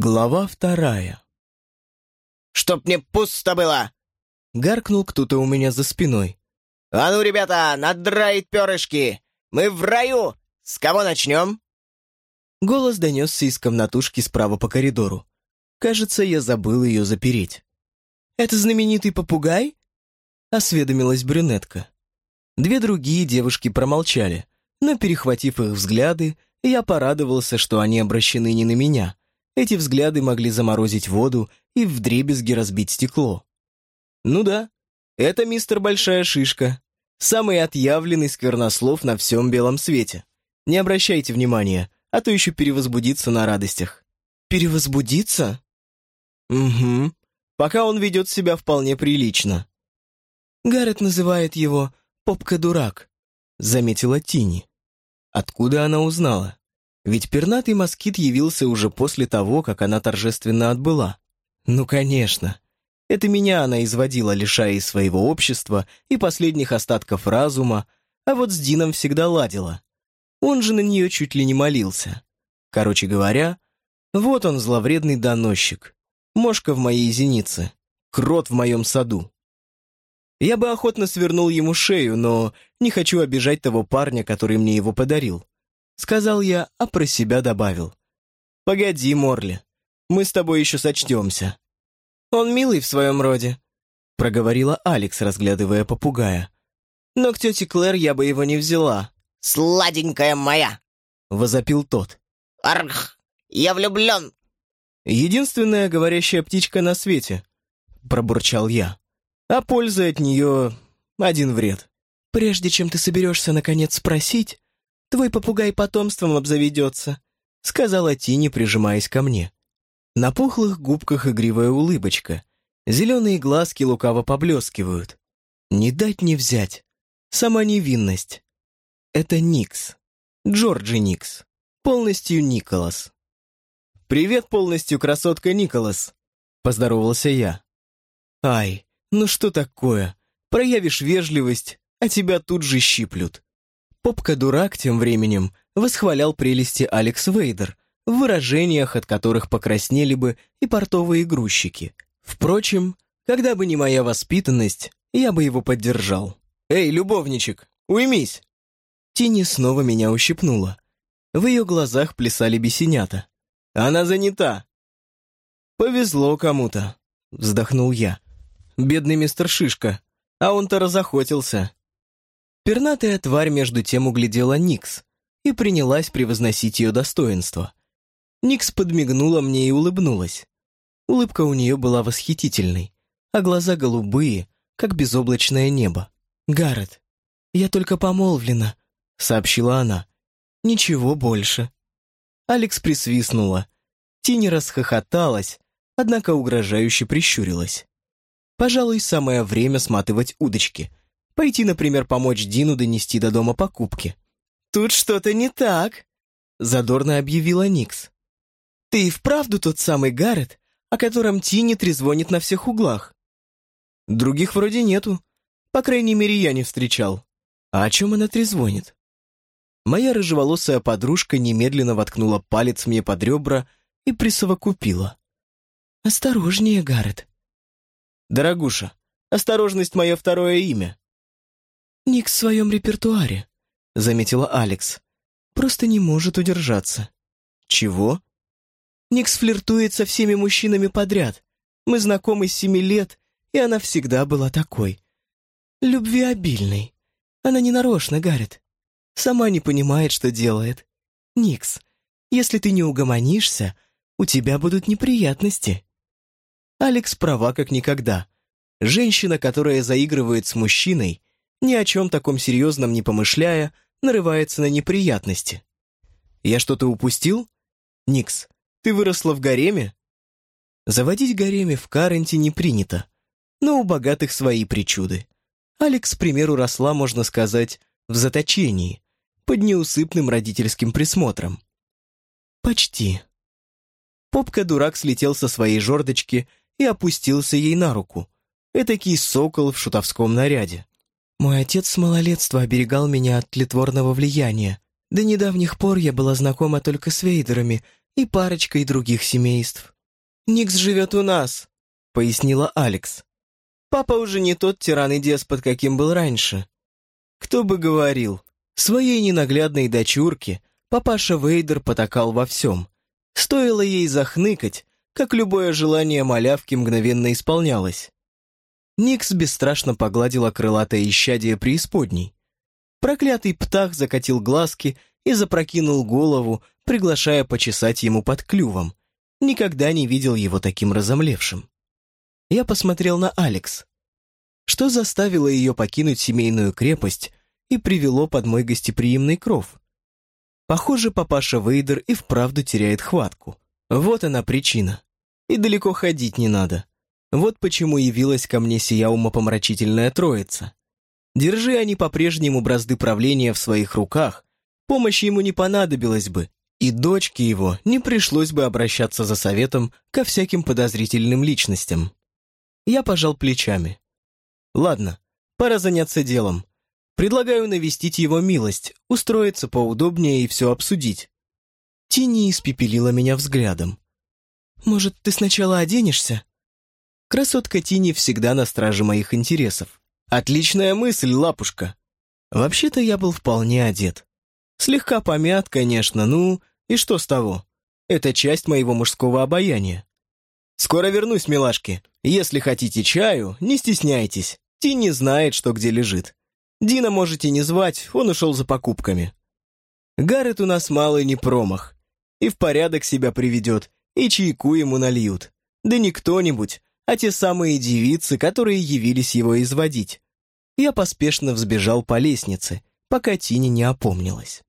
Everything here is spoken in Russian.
Глава вторая. «Чтоб мне пусто было!» Гаркнул кто-то у меня за спиной. «А ну, ребята, надраить перышки! Мы в раю! С кого начнем?» Голос донесся из комнатушки справа по коридору. Кажется, я забыл ее запереть. «Это знаменитый попугай?» Осведомилась брюнетка. Две другие девушки промолчали, но, перехватив их взгляды, я порадовался, что они обращены не на меня. Эти взгляды могли заморозить воду и вдребезги разбить стекло. Ну да, это мистер Большая Шишка, самый отъявленный сквернослов на всем белом свете. Не обращайте внимания, а то еще перевозбудиться на радостях. Перевозбудиться? Угу. Пока он ведет себя вполне прилично. Гаррет называет его «попка-дурак», заметила Тини. Откуда она узнала? Ведь пернатый москит явился уже после того, как она торжественно отбыла. Ну, конечно. Это меня она изводила, лишая из своего общества и последних остатков разума, а вот с Дином всегда ладила. Он же на нее чуть ли не молился. Короче говоря, вот он, зловредный доносчик. Мошка в моей зенице. Крот в моем саду. Я бы охотно свернул ему шею, но не хочу обижать того парня, который мне его подарил. Сказал я, а про себя добавил. «Погоди, Морли, мы с тобой еще сочтемся». «Он милый в своем роде», — проговорила Алекс, разглядывая попугая. «Но к тете Клэр я бы его не взяла». «Сладенькая моя!» — возопил тот. «Арх! Я влюблен!» «Единственная говорящая птичка на свете», — пробурчал я. «А пользы от нее один вред». «Прежде чем ты соберешься, наконец, спросить, Твой попугай потомством обзаведется», — сказала Тини, прижимаясь ко мне. На пухлых губках игривая улыбочка. Зеленые глазки лукаво поблескивают. Не дать не взять. Сама невинность. Это Никс. Джорджи Никс. Полностью Николас. «Привет полностью, красотка Николас», — поздоровался я. «Ай, ну что такое? Проявишь вежливость, а тебя тут же щиплют. Попка-дурак тем временем восхвалял прелести Алекс Вейдер в выражениях, от которых покраснели бы и портовые грузчики. Впрочем, когда бы не моя воспитанность, я бы его поддержал. «Эй, любовничек, уймись!» Тини снова меня ущипнула. В ее глазах плясали бесенята. «Она занята!» «Повезло кому-то», — вздохнул я. «Бедный мистер Шишка, а он-то разохотился». Пернатая тварь между тем углядела Никс и принялась превозносить ее достоинство. Никс подмигнула мне и улыбнулась. Улыбка у нее была восхитительной, а глаза голубые, как безоблачное небо. «Гаррет, я только помолвлена», — сообщила она. «Ничего больше». Алекс присвистнула. Тини расхохоталась, однако угрожающе прищурилась. «Пожалуй, самое время сматывать удочки», Пойти, например, помочь Дину донести до дома покупки. «Тут что-то не так», — задорно объявила Никс. «Ты и вправду тот самый Гаррет, о котором Тини трезвонит на всех углах?» «Других вроде нету. По крайней мере, я не встречал. А о чем она трезвонит?» Моя рыжеволосая подружка немедленно воткнула палец мне под ребра и присовокупила. «Осторожнее, Гаррет». «Дорогуша, осторожность — мое второе имя. «Ник в своем репертуаре», — заметила Алекс. «Просто не может удержаться». «Чего?» «Никс флиртует со всеми мужчинами подряд. Мы знакомы с семи лет, и она всегда была такой. Любвеобильной. Она не нарочно, Гаррет. Сама не понимает, что делает. Никс, если ты не угомонишься, у тебя будут неприятности». Алекс права как никогда. Женщина, которая заигрывает с мужчиной, ни о чем таком серьезном не помышляя, нарывается на неприятности. Я что-то упустил? Никс, ты выросла в гареме? Заводить гареме в Каренте не принято, но у богатых свои причуды. Алекс, к примеру, росла, можно сказать, в заточении, под неусыпным родительским присмотром. Почти. Попка-дурак слетел со своей жердочки и опустился ей на руку. Этакий сокол в шутовском наряде. Мой отец с малолетства оберегал меня от тлетворного влияния. До недавних пор я была знакома только с Вейдерами и парочкой других семейств. «Никс живет у нас», — пояснила Алекс. «Папа уже не тот тиран и деспот, каким был раньше. Кто бы говорил, своей ненаглядной дочурке папаша Вейдер потакал во всем. Стоило ей захныкать, как любое желание малявки мгновенно исполнялось. Никс бесстрашно погладила крылатое исчадие преисподней. Проклятый птах закатил глазки и запрокинул голову, приглашая почесать ему под клювом. Никогда не видел его таким разомлевшим. Я посмотрел на Алекс. Что заставило ее покинуть семейную крепость и привело под мой гостеприимный кров? Похоже, папаша Вейдер и вправду теряет хватку. Вот она причина. И далеко ходить не надо. Вот почему явилась ко мне сия умопомрачительная троица. Держи они по-прежнему бразды правления в своих руках, помощи ему не понадобилось бы, и дочке его не пришлось бы обращаться за советом ко всяким подозрительным личностям. Я пожал плечами. Ладно, пора заняться делом. Предлагаю навестить его милость, устроиться поудобнее и все обсудить. Тини испепелила меня взглядом. «Может, ты сначала оденешься?» Красотка Тини всегда на страже моих интересов. Отличная мысль, лапушка. Вообще-то я был вполне одет. Слегка помят, конечно, ну, и что с того? Это часть моего мужского обаяния. Скоро вернусь, милашки. Если хотите чаю, не стесняйтесь. Тини знает, что где лежит. Дина можете не звать, он ушел за покупками. Гаррет у нас малый не промах. И в порядок себя приведет, и чайку ему нальют. Да не кто-нибудь, а те самые девицы, которые явились его изводить. Я поспешно взбежал по лестнице, пока Тини не опомнилась.